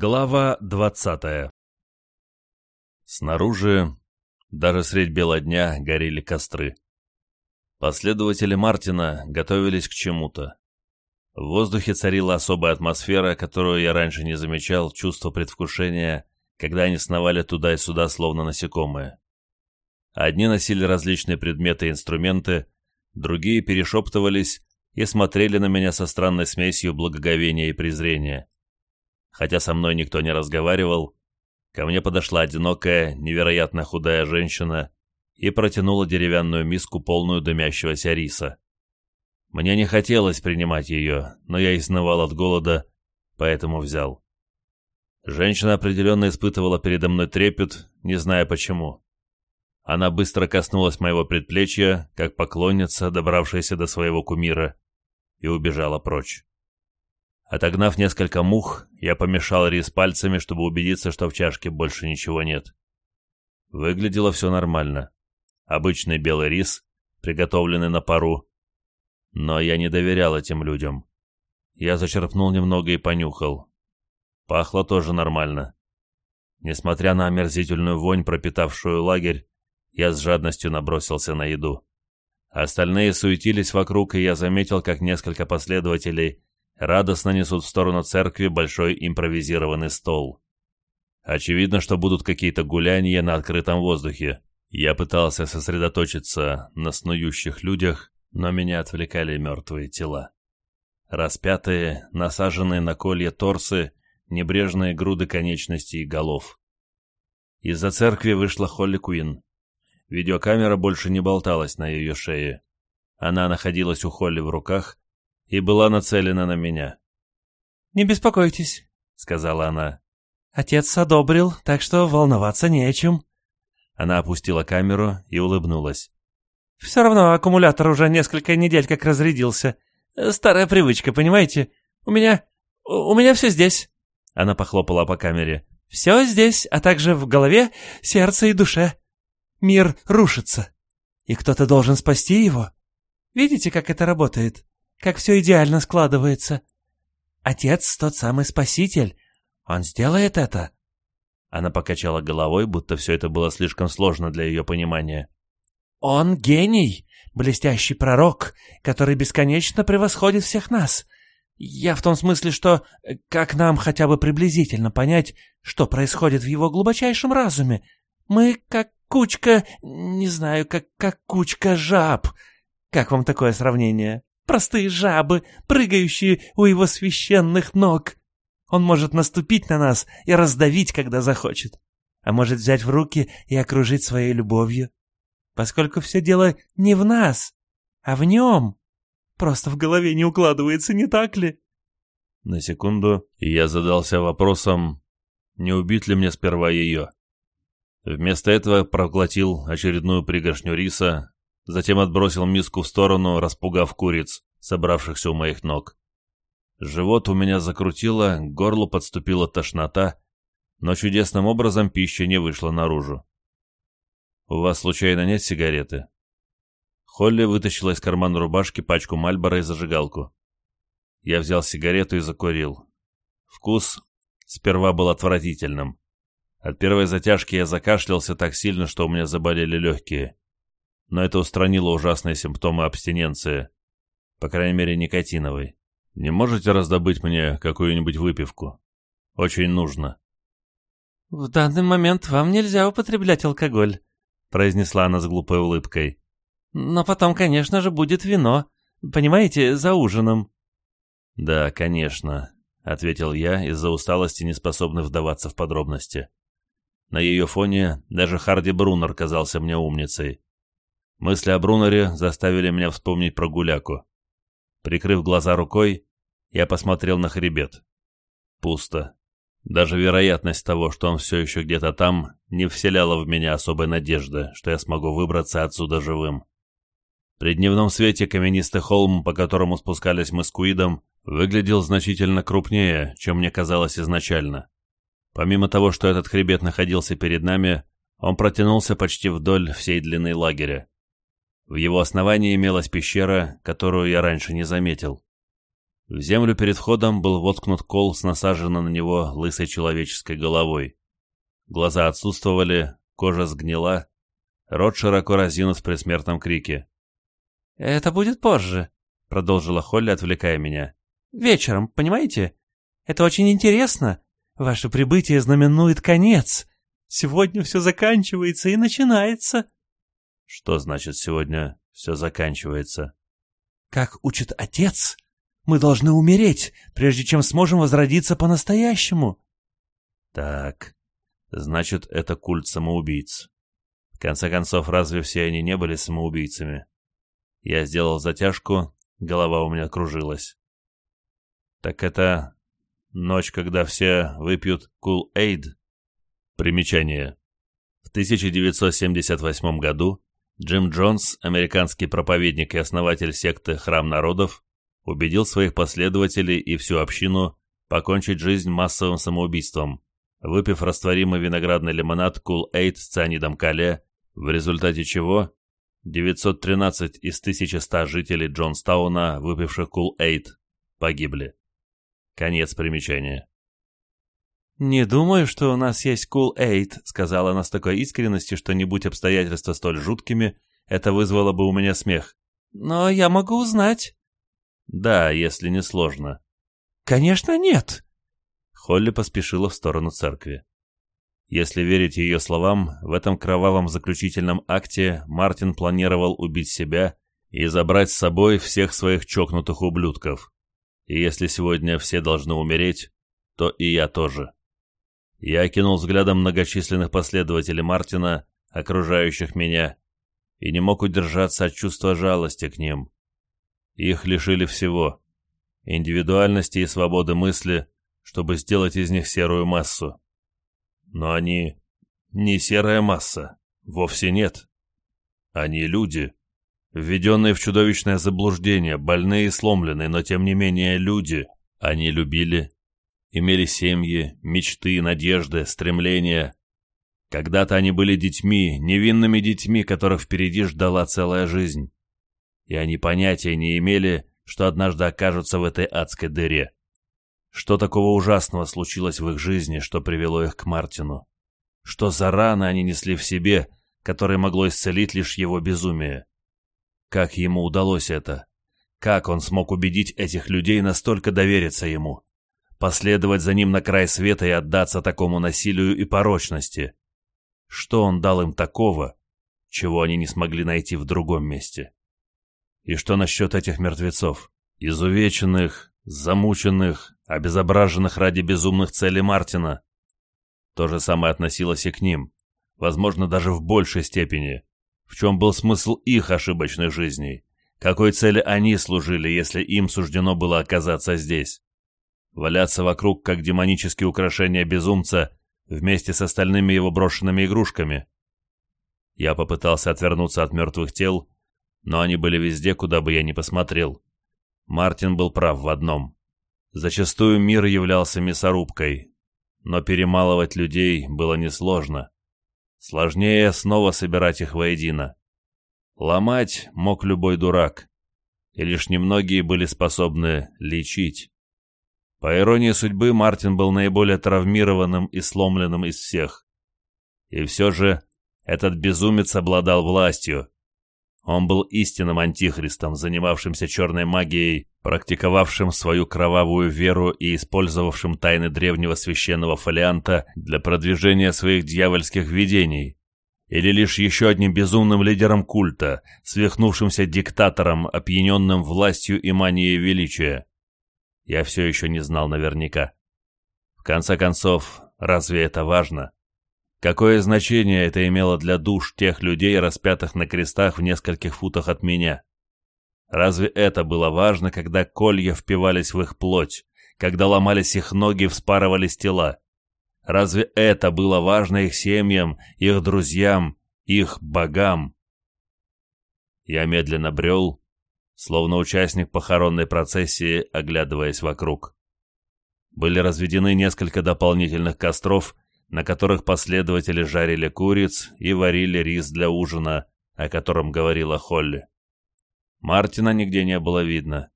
Глава двадцатая Снаружи, даже средь бела дня, горели костры. Последователи Мартина готовились к чему-то. В воздухе царила особая атмосфера, которую я раньше не замечал, чувство предвкушения, когда они сновали туда и сюда, словно насекомые. Одни носили различные предметы и инструменты, другие перешептывались и смотрели на меня со странной смесью благоговения и презрения хотя со мной никто не разговаривал, ко мне подошла одинокая, невероятно худая женщина и протянула деревянную миску, полную дымящегося риса. Мне не хотелось принимать ее, но я изнывал от голода, поэтому взял. Женщина определенно испытывала передо мной трепет, не зная почему. Она быстро коснулась моего предплечья, как поклонница, добравшаяся до своего кумира, и убежала прочь. Отогнав несколько мух, я помешал рис пальцами, чтобы убедиться, что в чашке больше ничего нет. Выглядело все нормально. Обычный белый рис, приготовленный на пару. Но я не доверял этим людям. Я зачерпнул немного и понюхал. Пахло тоже нормально. Несмотря на омерзительную вонь, пропитавшую лагерь, я с жадностью набросился на еду. Остальные суетились вокруг, и я заметил, как несколько последователей радостно несут в сторону церкви большой импровизированный стол. Очевидно, что будут какие-то гуляния на открытом воздухе. Я пытался сосредоточиться на снующих людях, но меня отвлекали мертвые тела. Распятые, насаженные на колья торсы, небрежные груды конечностей и голов. Из-за церкви вышла Холли Куин. Видеокамера больше не болталась на ее шее. Она находилась у Холли в руках, и была нацелена на меня. «Не беспокойтесь», — сказала она. «Отец одобрил, так что волноваться не о чем». Она опустила камеру и улыбнулась. «Все равно аккумулятор уже несколько недель как разрядился. Старая привычка, понимаете? У меня... у меня все здесь». Она похлопала по камере. «Все здесь, а также в голове, сердце и душе. Мир рушится, и кто-то должен спасти его. Видите, как это работает?» как все идеально складывается. Отец тот самый спаситель. Он сделает это». Она покачала головой, будто все это было слишком сложно для ее понимания. «Он гений, блестящий пророк, который бесконечно превосходит всех нас. Я в том смысле, что э, как нам хотя бы приблизительно понять, что происходит в его глубочайшем разуме? Мы как кучка, не знаю, как, как кучка жаб. Как вам такое сравнение?» Простые жабы, прыгающие у его священных ног. Он может наступить на нас и раздавить, когда захочет. А может взять в руки и окружить своей любовью. Поскольку все дело не в нас, а в нем. Просто в голове не укладывается, не так ли? На секунду я задался вопросом, не убит ли мне сперва ее. Вместо этого проглотил очередную пригоршню риса, затем отбросил миску в сторону, распугав куриц, собравшихся у моих ног. Живот у меня закрутило, горло горлу подступила тошнота, но чудесным образом пища не вышла наружу. «У вас случайно нет сигареты?» Холли вытащила из кармана рубашки пачку Мальбора и зажигалку. Я взял сигарету и закурил. Вкус сперва был отвратительным. От первой затяжки я закашлялся так сильно, что у меня заболели легкие но это устранило ужасные симптомы абстиненции, по крайней мере никотиновой. Не можете раздобыть мне какую-нибудь выпивку? Очень нужно». «В данный момент вам нельзя употреблять алкоголь», — произнесла она с глупой улыбкой. «Но потом, конечно же, будет вино. Понимаете, за ужином». «Да, конечно», — ответил я, из-за усталости не способный вдаваться в подробности. На ее фоне даже Харди Брунер казался мне умницей. Мысли о Брунере заставили меня вспомнить про гуляку. Прикрыв глаза рукой, я посмотрел на хребет. Пусто. Даже вероятность того, что он все еще где-то там, не вселяла в меня особой надежды, что я смогу выбраться отсюда живым. При дневном свете каменистый холм, по которому спускались мы с Куидом, выглядел значительно крупнее, чем мне казалось изначально. Помимо того, что этот хребет находился перед нами, он протянулся почти вдоль всей длины лагеря. В его основании имелась пещера, которую я раньше не заметил. В землю перед входом был воткнут кол с насаженной на него лысой человеческой головой. Глаза отсутствовали, кожа сгнила, рот широко разинут в предсмертном крике. «Это будет позже», — продолжила Холли, отвлекая меня. «Вечером, понимаете? Это очень интересно. Ваше прибытие знаменует конец. Сегодня все заканчивается и начинается». Что значит сегодня все заканчивается? Как учит отец, мы должны умереть, прежде чем сможем возродиться по-настоящему. Так, значит, это культ самоубийц. В конце концов, разве все они не были самоубийцами? Я сделал затяжку, голова у меня кружилась. Так это ночь, когда все выпьют Kool-Aid? Примечание. В 1978 году Джим Джонс, американский проповедник и основатель секты «Храм народов», убедил своих последователей и всю общину покончить жизнь массовым самоубийством, выпив растворимый виноградный лимонад Kool-Aid с цианидом калия, в результате чего 913 из 1100 жителей Джонстауна, выпивших Kool-Aid, погибли. Конец примечания. «Не думаю, что у нас есть Cool Aid», — сказала она с такой искренностью, что не будь обстоятельства столь жуткими, это вызвало бы у меня смех. «Но я могу узнать». «Да, если не сложно». «Конечно, нет». Холли поспешила в сторону церкви. Если верить ее словам, в этом кровавом заключительном акте Мартин планировал убить себя и забрать с собой всех своих чокнутых ублюдков. И если сегодня все должны умереть, то и я тоже. Я окинул взглядом многочисленных последователей Мартина, окружающих меня, и не мог удержаться от чувства жалости к ним. Их лишили всего – индивидуальности и свободы мысли, чтобы сделать из них серую массу. Но они не серая масса, вовсе нет. Они люди, введенные в чудовищное заблуждение, больные и сломленные, но тем не менее люди. Они любили имели семьи, мечты, надежды, стремления. Когда-то они были детьми, невинными детьми, которых впереди ждала целая жизнь. И они понятия не имели, что однажды окажутся в этой адской дыре. Что такого ужасного случилось в их жизни, что привело их к Мартину? Что за раны они несли в себе, которое могло исцелить лишь его безумие? Как ему удалось это? Как он смог убедить этих людей настолько довериться ему? — последовать за ним на край света и отдаться такому насилию и порочности. Что он дал им такого, чего они не смогли найти в другом месте? И что насчет этих мертвецов, изувеченных, замученных, обезображенных ради безумных целей Мартина? То же самое относилось и к ним, возможно, даже в большей степени. В чем был смысл их ошибочной жизни? Какой цели они служили, если им суждено было оказаться здесь? Валяться вокруг, как демонические украшения безумца, вместе с остальными его брошенными игрушками. Я попытался отвернуться от мертвых тел, но они были везде, куда бы я ни посмотрел. Мартин был прав в одном. Зачастую мир являлся мясорубкой, но перемалывать людей было несложно. Сложнее снова собирать их воедино. Ломать мог любой дурак, и лишь немногие были способны лечить. По иронии судьбы, Мартин был наиболее травмированным и сломленным из всех. И все же этот безумец обладал властью. Он был истинным антихристом, занимавшимся черной магией, практиковавшим свою кровавую веру и использовавшим тайны древнего священного фолианта для продвижения своих дьявольских видений, или лишь еще одним безумным лидером культа, свихнувшимся диктатором, опьяненным властью и манией величия я все еще не знал наверняка. В конце концов, разве это важно? Какое значение это имело для душ тех людей, распятых на крестах в нескольких футах от меня? Разве это было важно, когда колья впивались в их плоть, когда ломались их ноги, вспарывались тела? Разве это было важно их семьям, их друзьям, их богам? Я медленно брел, словно участник похоронной процессии, оглядываясь вокруг. Были разведены несколько дополнительных костров, на которых последователи жарили куриц и варили рис для ужина, о котором говорила Холли. Мартина нигде не было видно.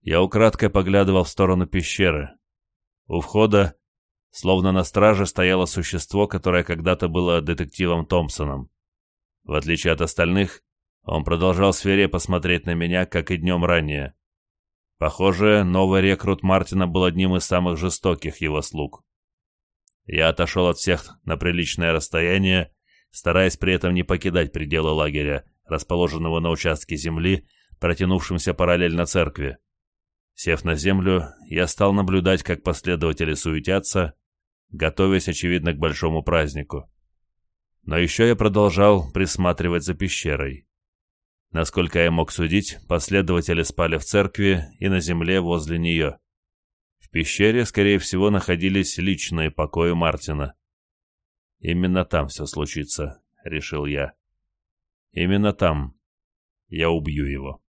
Я украдкой поглядывал в сторону пещеры. У входа, словно на страже, стояло существо, которое когда-то было детективом Томпсоном. В отличие от остальных, он продолжал свирепо смотреть на меня, как и днем ранее. Похоже, новый рекрут Мартина был одним из самых жестоких его слуг. Я отошел от всех на приличное расстояние, стараясь при этом не покидать пределы лагеря, расположенного на участке земли, протянувшемся параллельно церкви. Сев на землю, я стал наблюдать, как последователи суетятся, готовясь, очевидно, к большому празднику. Но еще я продолжал присматривать за пещерой. Насколько я мог судить, последователи спали в церкви и на земле возле нее. В пещере, скорее всего, находились личные покои Мартина. «Именно там все случится», — решил я. «Именно там я убью его».